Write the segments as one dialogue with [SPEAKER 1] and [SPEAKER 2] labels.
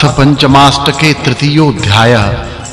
[SPEAKER 1] अथ पंचमाष्टके तृतीयोध्याय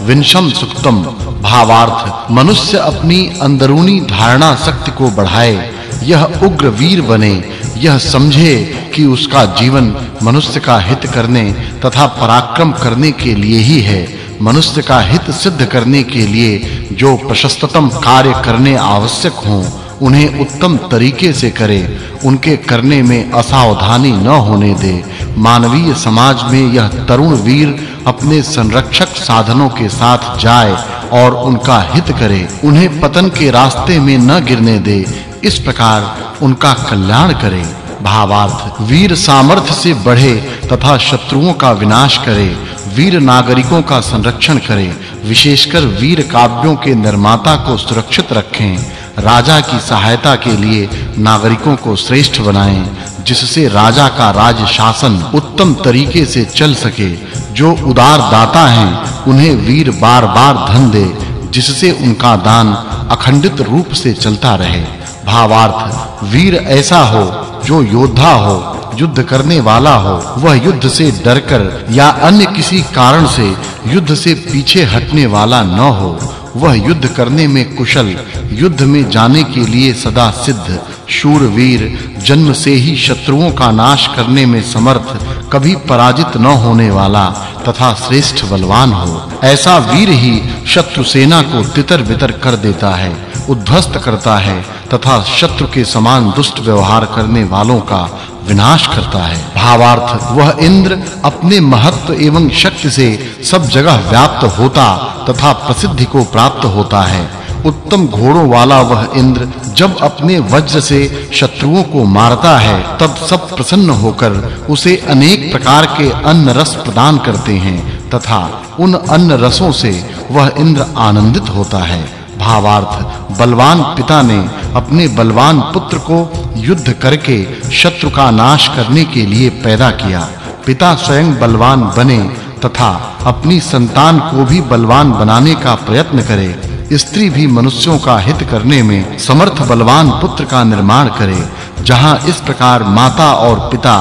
[SPEAKER 1] विंशम सुक्तम। भावार्थ, मनुष्य अपनी अंदरूनी धारणा शक्ति को बढ़ाए, यह उग्र वीर बने, यह समझे कि उसका जीवन मनुष्य का हित करने तथा पराक्रम करने के लिए ही है, मनुष्य का हित सिद्ध करने के लिए जो प्रशस्ततम कार्य करने आवश्यक हों, उन्हें उत्तम तरीके से करे उनके करने में असावधानी न होने दे। मानवीय समाज में यह तरुण वीर अपने संरक्षक साधनों के साथ जाए और उनका हित करे, उन्हें पतन के रास्ते में न गिरने दे। इस प्रकार उनका कल्याण करे, भावार्थ, वीर सामर्थ्य से बढ़े तथा शत्रुओं का विनाश करे, वीर नागरिकों का संरक्षण करे, विशेषकर वीर काव्यों के निर्माता को सुरक्षित रखें। राजा की सहायता के लिए नागरिकों को श्रेष्ठ बनाएँ, जिससे राजा का राज शासन उत्तम तरीके से चल सके। जो उदार दाता हैं, उन्हें वीर बार-बार धन दे, जिससे उनका दान अखंडित रूप से चलता रहे। भावार्थ, वीर ऐसा हो, जो योद्धा हो, युद्ध करने वाला हो, वह युद्ध से डरकर या अन्य किसी कारण से युद्ध से पीछे हटने वाला न हो। वह युद्ध करने में कुशल, युद्ध में जाने के लिए सदा सिद्ध, शूरवीर, जन्म से ही शत्रुओं का नाश करने में समर्थ, कभी पराजित न होने वाला तथा श्रेष्ठ बलवान हो। ऐसा वीर ही शत्रु सेना को तितर-बितर कर देता है। उद्ध्वस्त करता है तथा शत्रु के समान दुष्ट व्यवहार करने वालों का विनाश करता है। भावार्थ, वह इंद्र अपने महत्व एवं शक्ति से सब जगह व्याप्त होता तथा प्रसिद्धि को प्राप्त होता है। उत्तम घोड़ों वाला वह इंद्र जब अपने वज्र से शत्रुओं को मारता है, तब सब प्रसन्न होकर उसे अनेक प्रकार के अन्न रस प्रदान करते हैं तथा उन अन्न रसों से वह इंद्र आनंदित होता है। भावार्थ बलवान पिता ने अपने बलवान पुत्र को युद्ध करके शत्रु का नाश करने के लिए पैदा किया। पिता स्वयं बलवान बने तथा अपनी संतान को भी बलवान बनाने का प्रयत्न करे। स्त्री भी मनुष्यों का हित करने में समर्थ बलवान पुत्र का निर्माण करे, जहाँ इस प्रकार माता और पिता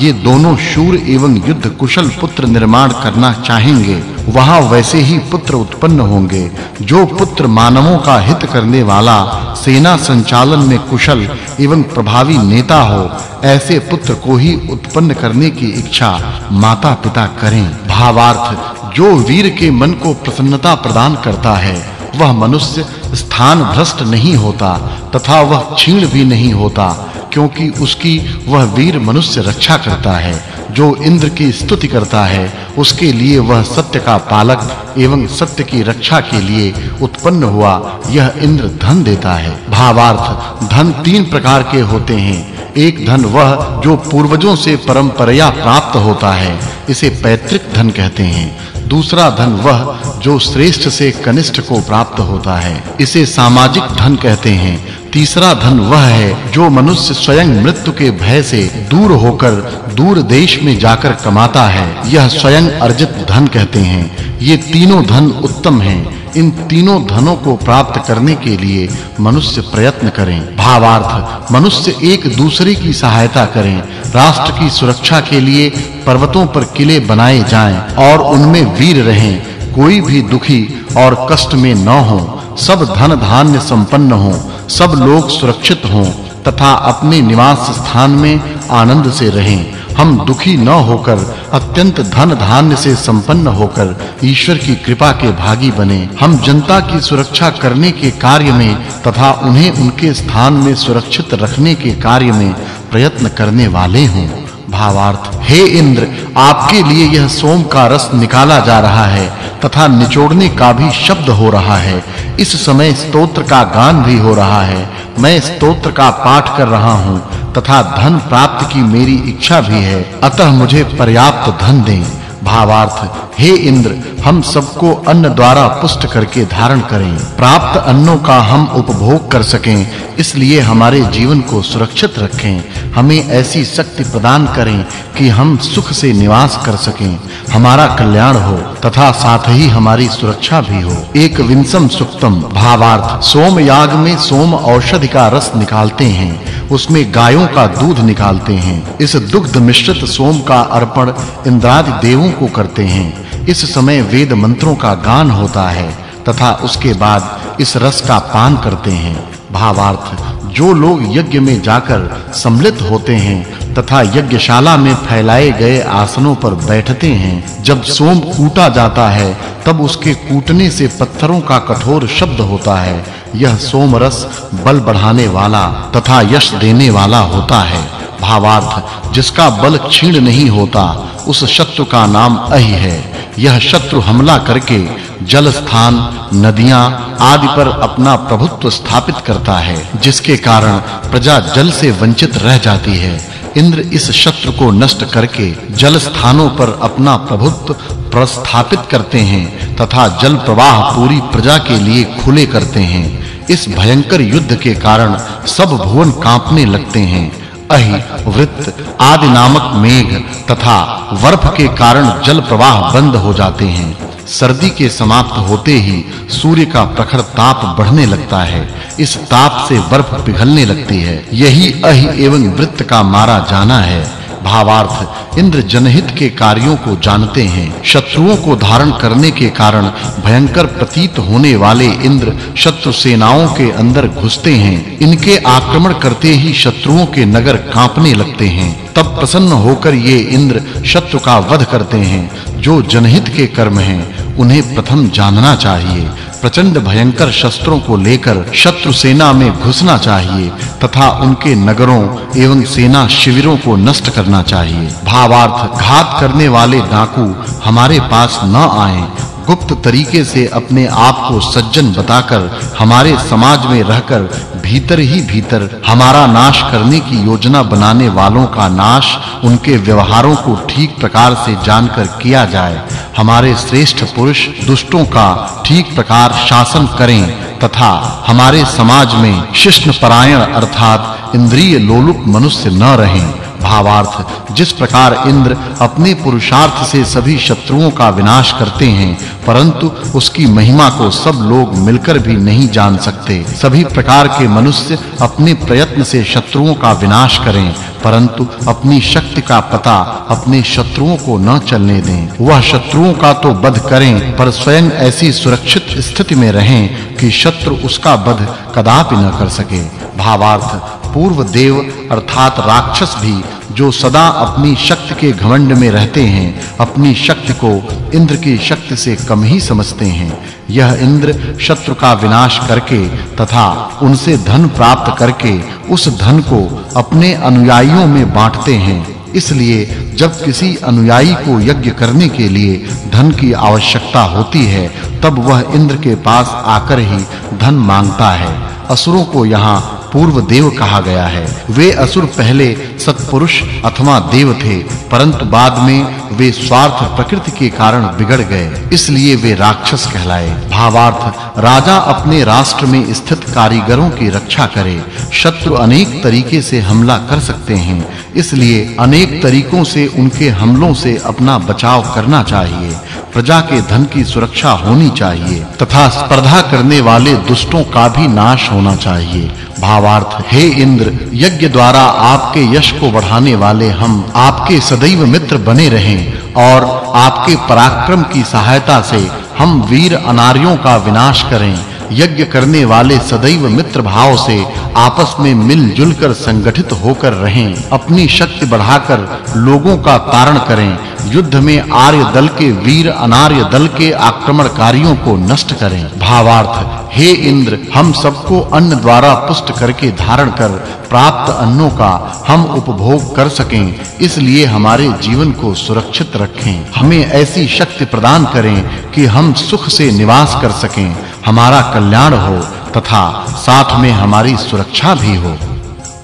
[SPEAKER 1] ये दोनों शूर एवं युद्ध कुशल पुत्र निर्माण करना चाहेंगे। वहाँ वैसे ही पुत्र उत्पन्न होंगे, जो पुत्र मानवों का हित करने वाला सेना संचालन में कुशल एवं प्रभावी नेता हो, ऐसे पुत्र को ही उत्पन्न करने की इच्छा माता-पिता करें। भावार्थ, जो वीर के मन को प्रसन्नता प्रदान करता है, वह मनुष्य स्थान भ्रष्ट नहीं होता, तथा वह क्षीण भी नहीं होता। क्योंकि उसकी वह वीर मनुष्य रक्षा करता है, जो इंद्र की स्तुति करता है, उसके लिए वह सत्य का पालक एवं सत्य की रक्षा के लिए उत्पन्न हुआ यह इंद्र धन देता है। भावार्थ, धन तीन प्रकार के होते हैं। एक धन वह जो पूर्वजों से परंपराया प्राप्त होता है, इसे पैतृक धन कहते हैं। दूसरा धन वह जो श्रेष्ठ से कनिष्ठ को प्राप्त होता है। इसे सामाजिक धन कहते हैं। तीसरा धन वह है जो मनुष्य स्वयं मृत्यु के भय से दूर होकर दूर देश में जाकर कमाता है। यह स्वयं अर्जित धन कहते हैं। ये तीनों धन उत्तम हैं। इन तीनों धनों को प्राप्त करने के लिए मनुष्य प्रयत्न करें। भावार्थ, मनुष्य एक दूसरे की सहायता करें। राष्ट्र की सुरक्षा के लिए पर्वतों पर किले बनाए जाएँ और उनमें वीर रहें। कोई भी दुखी और कष्ट में न हो, सब धन धान्य संपन्न हो, सब लोग सुरक्षित हों, तथा अपने निवास स्थान में आनंद से रहें। हम दुखी न होकर, अत्यंत धन धान्य से संपन्न होकर ईश्वर की कृपा के भागी बने। हम जनता की सुरक्षा करने के कार्य में तथा उन्हें उनके स्थान में सुरक्षित रखने के कार्य में प्रयत्न करने वाले हों। भावार्थ, हे इंद्र आपके लिए यह सोम का रस निकाला जा रहा है तथा निचोड़ने का भी शब्द हो रहा है। इस समय स्तोत्र का गान भी हो रहा है। मैं स्तोत्र का पाठ कर रहा हूँ तथा धन प्राप्त की मेरी इच्छा भी है। अतः मुझे पर्याप्त धन दें। भावार्थ, हे इंद्र, हम सबको अन्न द्वारा पुष्ट करके धारण करें। प्राप्त अन्नों का हम उपभोग कर सकें, इसलिए हमारे जीवन को सुरक्षित रखें। हमें ऐसी शक्ति प्रदान करें कि हम सुख से निवास कर सकें। हमारा कल्याण हो, तथा साथ ही हमारी सुरक्षा भी हो। एक विंसम सुक्तम, भावार्थ, सोम याग में सोम औषधि का रस निकालते हैं। उसमें गायों का दूध निकालते हैं। इस दुग्ध मिश्रित सोम का अर्पण इंद्रादि देवों को करते हैं। इस समय वेद मंत्रों का गान होता है तथा उसके बाद इस रस का पान करते हैं। भावार्थ, जो लोग यज्ञ में जाकर सम्मिलित होते हैं तथा यज्ञशाला में फैलाए गए आसनों पर बैठते हैं, जब सोम कूटा जाता है, तब उसके कूटने से पत्थरों का कठोर शब्द होता है। यह सोम रस बल बढ़ाने वाला तथा यश देने वाला होता है। भावार्थ, जिसका बल क्षीण नहीं होता, उस शत्रु का नाम अहि है। यह शत्रु हमला करके जल स्थान नदियाँ आदि पर अपना प्रभुत्व स्थापित करता है, जिसके कारण प्रजा जल से वंचित रह जाती है। इंद्र इस शत्रु को नष्ट करके जल स्थानों पर अपना प्रभुत्व प्रस्थापित करते हैं तथा जल प्रवाह पूरी प्रजा के लिए खुले करते हैं। इस भयंकर युद्ध के कारण सब भुवन कांपने लगते हैं। अहि वृत्त, आदि नामक मेघ तथा वर्फ के कारण जल प्रवाह बंद हो जाते हैं। सर्दी के समाप्त होते ही सूर्य का प्रखर ताप बढ़ने लगता है। इस ताप से बर्फ़ पिघलने लगती है। यही अहि एवं वृत्त का मारा जाना है। भावार्थ इंद्र जनहित के कार्यों को जानते हैं, शत्रुओं को धारण करने के कारण भयंकर प्रतीत होने वाले इंद्र शत्रु सेनाओं के अंदर घुसते हैं। इनके आक्रमण करते ही शत्रुओं के नगर कांपने लगते हैं। तब प्रसन्न होकर ये इंद्र शत्रु का वध करते हैं। जो जनहित के कर्म हैं, उन्हें प्रथम जानना चाहिए। प्रचंड भयंकर शस्त्रों को लेकर शत्रु सेना में घुसना चाहिए तथा उनके नगरों एवं सेना शिविरों को नष्ट करना चाहिए। भावार्थ घात करने वाले डाकू हमारे पास न आएँ। गुप्त तरीके से अपने आप को सज्जन बताकर हमारे समाज में रहकर भीतर ही भीतर हमारा नाश करने की योजना बनाने वालों का नाश उनके व्यवहारों को ठीक प्रकार से जानकर किया जाए। हमारे श्रेष्ठ पुरुष दुष्टों का ठीक प्रकार शासन करें तथा हमारे समाज में शिष्ण परायण अर्थात इंद्रिय लोलुप मनुष्य न रहें। भावार्थ, जिस प्रकार इंद्र अपने पुरुषार्थ से सभी शत्रुओं का विनाश करते हैं, परंतु उसकी महिमा को सब लोग मिलकर भी नहीं जान सकते। सभी प्रकार के मनुष्य अपने प्रयत्न से शत्रुओं का विनाश करें परंतु अपनी शक्ति का पता अपने शत्रुओं को न चलने दें। वह शत्रुओं का तो वध करें, पर स्वयं ऐसी सुरक्षित स्थिति में रहें कि शत्रु उसका वध कदापि न कर सके। भावार्थ, पूर्व देव अर्थात राक्षस भी जो सदा अपनी शक्ति के घमंड में रहते हैं, अपनी शक्ति को इंद्र की शक्ति से कम ही समझते हैं। यह इंद्र शत्रु का विनाश करके तथा उनसे धन प्राप्त करके उस धन को अपने अनुयायियों में बांटते हैं। इसलिए जब किसी अनुयायी को यज्ञ करने के लिए धन की आवश्यकता होती है, तब वह इंद्र के पास आकर ही धन माँगता है। असुरों को यहाँ पूर्व देव कहा गया है। वे असुर पहले सत्पुरुष अथवा देव थे, परंतु बाद में वे स्वार्थ प्रकृति के कारण बिगड़ गए, इसलिए वे राक्षस कहलाए। भावार्थ, राजा अपने राष्ट्र में स्थित कारीगरों की रक्षा करे, शत्रु अनेक तरीके से हमला कर सकते हैं इसलिए अनेक तरीकों से उनके हमलों से अपना बचाव करना चाहिए। प्रजा के धन की सुरक्षा होनी चाहिए। तथा स्पर्धा करने वाले दुष्टों का भी नाश होना चाहिए। भावार्थ, हे इंद्र, यज्ञ द्वारा आपके यश को बढ़ाने वाले हम आपके सदैव मित्र बने रहें और आपके पराक्रम की सहायता से हम वीर अनार्यों का विनाश करें। यज्ञ करने वाले सदैव मित्र भाव से आपस में मिलजुल कर संगठित होकर रहें, अपनी शक्ति बढ़ाकर लोगों का तारण करें, युद्ध में आर्य दल के वीर अनार्य दल के आक्रमणकारियों को नष्ट करें। भावार्थ, हे इंद्र, हम सबको अन्न द्वारा पुष्ट करके धारण कर प्राप्त अन्नों का हम उपभोग कर सकें, इसलिए हमारे जीवन को सुरक्षित रखें। हमें ऐसी शक्ति प्रदान करें कि हम सुख से निवास कर सकें। हमारा कल्याण हो तथा साथ में हमारी सुरक्षा भी हो।